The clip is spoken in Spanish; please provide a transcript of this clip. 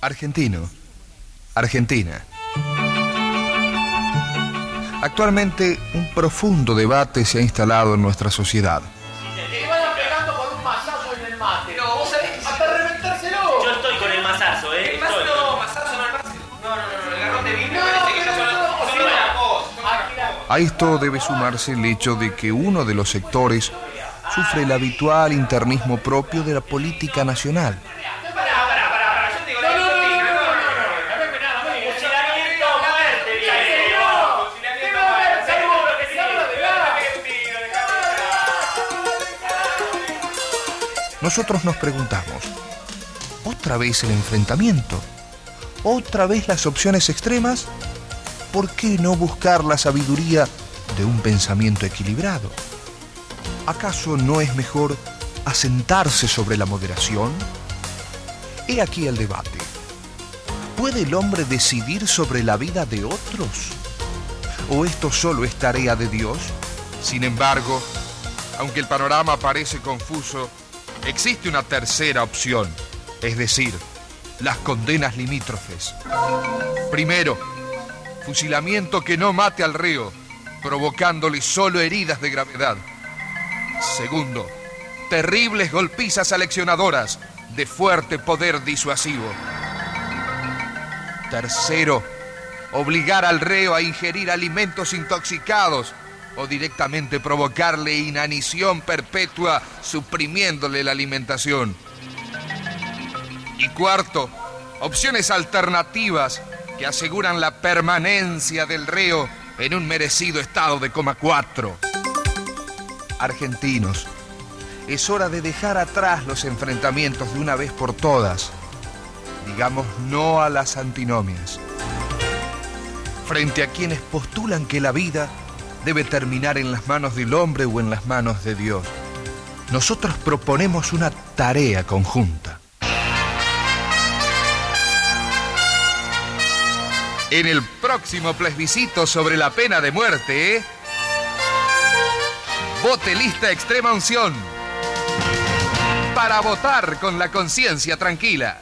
Argentino, Argentina. Actualmente un profundo debate se ha instalado en nuestra sociedad. Te van pegando con un mazazo en el mate. No, vos sabés que Hasta reventárselo. Yo estoy con el mazazo, ¿eh? El mazo Estoy. no, mazazo no, el mazo. No, no, no, no, el garrón de vino No, me parece que no, ya son no, no, son no, otra cosa, son otra Aquí la- cosa. A esto debe sumarse el hecho de que uno de los sectores sufre el habitual internismo propio de la política nacional. Nosotros nos preguntamos, ¿otra vez el enfrentamiento? ¿Otra vez las opciones extremas? ¿Por qué no buscar la sabiduría de un pensamiento equilibrado? ¿Acaso no es mejor asentarse sobre la moderación? He aquí el debate. ¿Puede el hombre decidir sobre la vida de otros? ¿O esto solo es tarea de Dios? Sin embargo, aunque el panorama parece confuso, existe una tercera opción, es decir, las condenas limítrofes. Primero, fusilamiento que no mate al reo, provocándole solo heridas de gravedad. Segundo, terribles golpizas aleccionadoras de fuerte poder disuasivo. Tercero, obligar al reo a ingerir alimentos intoxicados o directamente provocarle inanición perpetua suprimiéndole la alimentación. Y cuarto, opciones alternativas que aseguran la permanencia del reo en un merecido estado de coma 4. Argentinos, es hora de dejar atrás los enfrentamientos de una vez por todas. Digamos no a las antinomias. Frente a quienes postulan que la vida debe terminar en las manos del hombre o en las manos de Dios, nosotros proponemos una tarea conjunta. En el próximo plebiscito sobre la pena de muerte, vote lista extrema unción para votar con la conciencia tranquila.